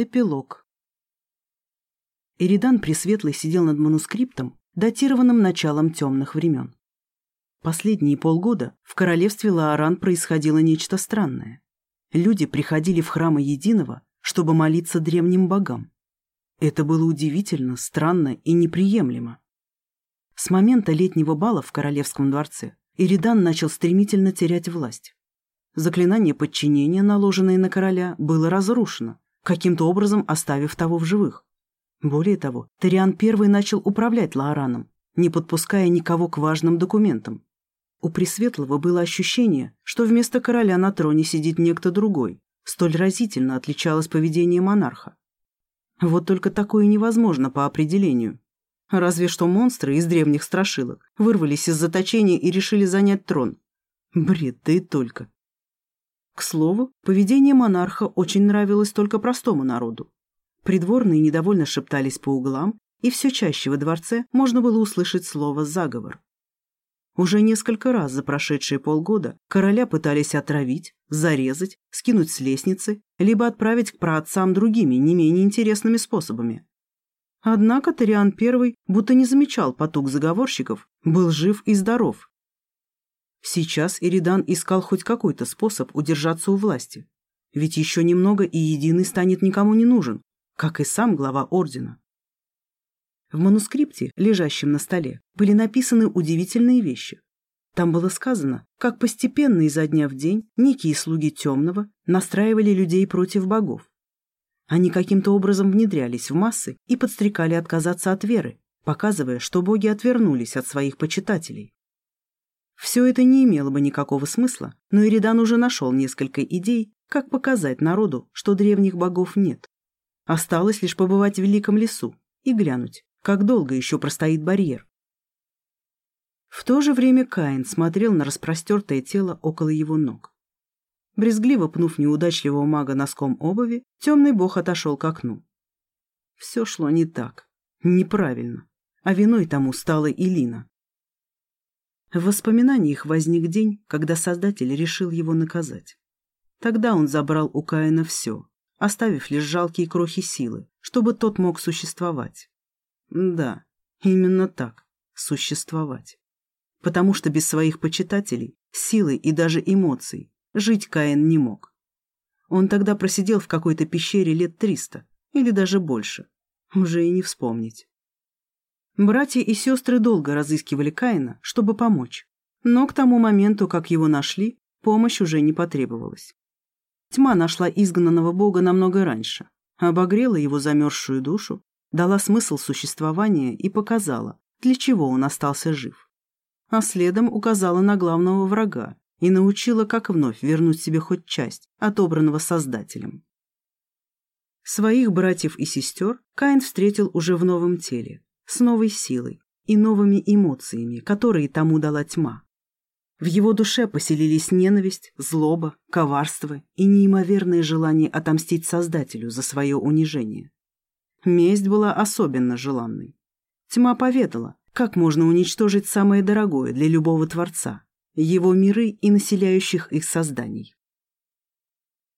Эпилог. Эридан Пресветлый сидел над манускриптом, датированным началом темных времен. Последние полгода в королевстве Лааран происходило нечто странное. Люди приходили в храмы Единого, чтобы молиться древним богам. Это было удивительно, странно и неприемлемо. С момента летнего бала в королевском дворце Иридан начал стремительно терять власть. Заклинание подчинения, наложенное на короля, было разрушено, каким-то образом оставив того в живых. Более того, Ториан I начал управлять Лаараном, не подпуская никого к важным документам. У Пресветлого было ощущение, что вместо короля на троне сидит некто другой. Столь разительно отличалось поведение монарха. Вот только такое невозможно по определению. Разве что монстры из древних страшилок вырвались из заточения и решили занять трон. Бред, да и только. К слову, поведение монарха очень нравилось только простому народу. Придворные недовольно шептались по углам, и все чаще во дворце можно было услышать слово «заговор». Уже несколько раз за прошедшие полгода короля пытались отравить, зарезать, скинуть с лестницы, либо отправить к праотцам другими, не менее интересными способами. Однако Ториан I будто не замечал поток заговорщиков, был жив и здоров, Сейчас Иридан искал хоть какой-то способ удержаться у власти. Ведь еще немного и Единый станет никому не нужен, как и сам глава Ордена. В манускрипте, лежащем на столе, были написаны удивительные вещи. Там было сказано, как постепенно изо дня в день некие слуги Темного настраивали людей против богов. Они каким-то образом внедрялись в массы и подстрекали отказаться от веры, показывая, что боги отвернулись от своих почитателей. Все это не имело бы никакого смысла, но Иридан уже нашел несколько идей, как показать народу, что древних богов нет. Осталось лишь побывать в Великом лесу и глянуть, как долго еще простоит барьер. В то же время Каин смотрел на распростертое тело около его ног. Брезгливо пнув неудачливого мага носком обуви, темный бог отошел к окну. Все шло не так, неправильно, а виной тому стала Илина. В воспоминаниях возник день, когда Создатель решил его наказать. Тогда он забрал у Каина все, оставив лишь жалкие крохи силы, чтобы тот мог существовать. Да, именно так, существовать. Потому что без своих почитателей, силы и даже эмоций жить Каин не мог. Он тогда просидел в какой-то пещере лет триста, или даже больше. Уже и не вспомнить. Братья и сестры долго разыскивали Каина, чтобы помочь. Но к тому моменту, как его нашли, помощь уже не потребовалась. Тьма нашла изгнанного бога намного раньше, обогрела его замерзшую душу, дала смысл существования и показала, для чего он остался жив. А следом указала на главного врага и научила, как вновь вернуть себе хоть часть, отобранного Создателем. Своих братьев и сестер Каин встретил уже в новом теле, с новой силой и новыми эмоциями, которые тому дала тьма. В его душе поселились ненависть, злоба, коварство и неимоверное желание отомстить Создателю за свое унижение. Месть была особенно желанной. Тьма поведала, как можно уничтожить самое дорогое для любого Творца – его миры и населяющих их созданий.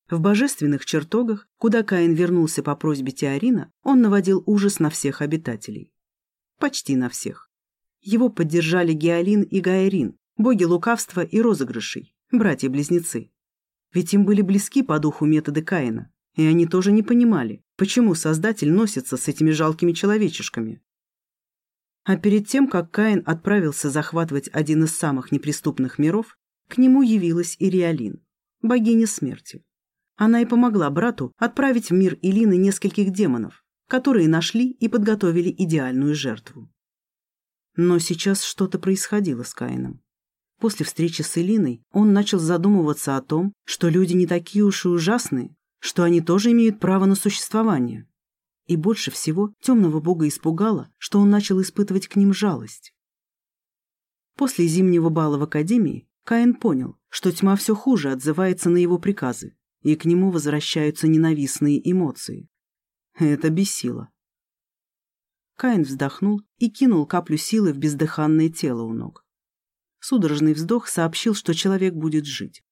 В божественных чертогах, куда Каин вернулся по просьбе Теорина, он наводил ужас на всех обитателей. Почти на всех. Его поддержали Геолин и Гаэрин, боги лукавства и розыгрышей, братья-близнецы. Ведь им были близки по духу методы Каина, и они тоже не понимали, почему Создатель носится с этими жалкими человечешками. А перед тем, как Каин отправился захватывать один из самых неприступных миров, к нему явилась Ириалин, богиня смерти. Она и помогла брату отправить в мир Илины нескольких демонов, которые нашли и подготовили идеальную жертву. Но сейчас что-то происходило с Каином. После встречи с Элиной он начал задумываться о том, что люди не такие уж и ужасные, что они тоже имеют право на существование. И больше всего темного бога испугало, что он начал испытывать к ним жалость. После зимнего бала в академии Каин понял, что тьма все хуже отзывается на его приказы, и к нему возвращаются ненавистные эмоции. Это бесило. Каин вздохнул и кинул каплю силы в бездыханное тело у ног. Судорожный вздох сообщил, что человек будет жить.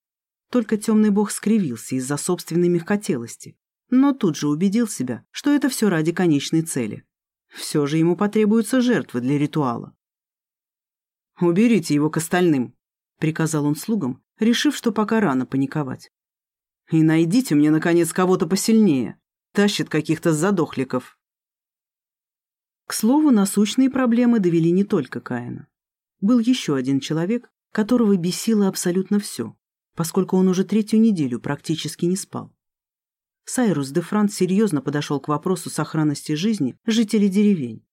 Только темный бог скривился из-за собственной мягкотелости. но тут же убедил себя, что это все ради конечной цели. Все же ему потребуются жертвы для ритуала. «Уберите его к остальным», — приказал он слугам, решив, что пока рано паниковать. «И найдите мне, наконец, кого-то посильнее. Тащит каких-то задохликов». К слову, насущные проблемы довели не только Каина. Был еще один человек, которого бесило абсолютно все, поскольку он уже третью неделю практически не спал. Сайрус де Франц серьезно подошел к вопросу сохранности жизни жителей деревень.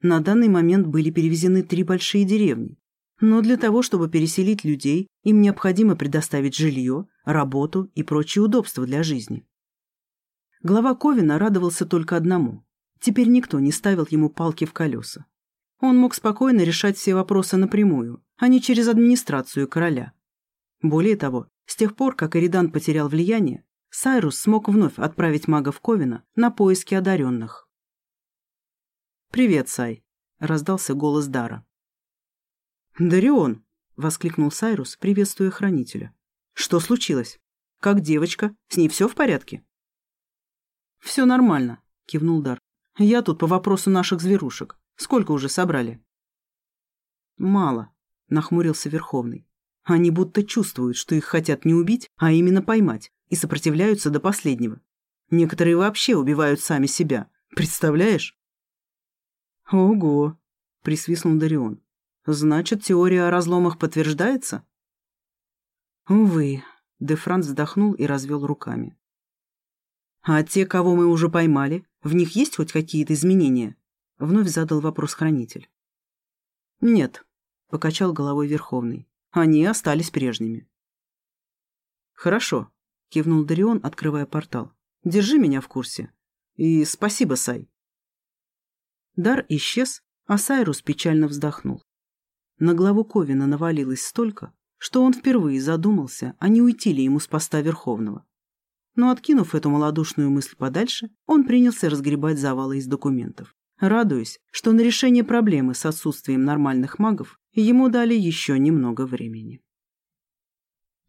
На данный момент были перевезены три большие деревни, но для того, чтобы переселить людей, им необходимо предоставить жилье, работу и прочие удобства для жизни. Глава Ковина радовался только одному. Теперь никто не ставил ему палки в колеса. Он мог спокойно решать все вопросы напрямую, а не через администрацию короля. Более того, с тех пор, как Эридан потерял влияние, Сайрус смог вновь отправить магов Ковина на поиски одаренных. «Привет, Сай», — раздался голос Дара. «Дарион!» — воскликнул Сайрус, приветствуя хранителя. «Что случилось? Как девочка? С ней все в порядке?» «Все нормально», — кивнул Дар. «Я тут по вопросу наших зверушек. Сколько уже собрали?» «Мало», — нахмурился Верховный. «Они будто чувствуют, что их хотят не убить, а именно поймать, и сопротивляются до последнего. Некоторые вообще убивают сами себя. Представляешь?» «Ого!» — присвистнул Дарион. Значит, теория о разломах подтверждается? Увы, Де Франц вздохнул и развел руками. А те, кого мы уже поймали, в них есть хоть какие-то изменения? Вновь задал вопрос хранитель. Нет, покачал головой Верховный. Они остались прежними. Хорошо, кивнул Дарион, открывая портал. Держи меня в курсе. И спасибо, Сай. Дар исчез, а Сайрус печально вздохнул. На главу Ковина навалилось столько, что он впервые задумался, а не уйти ли ему с поста Верховного. Но, откинув эту малодушную мысль подальше, он принялся разгребать завалы из документов, радуясь, что на решение проблемы с отсутствием нормальных магов ему дали еще немного времени.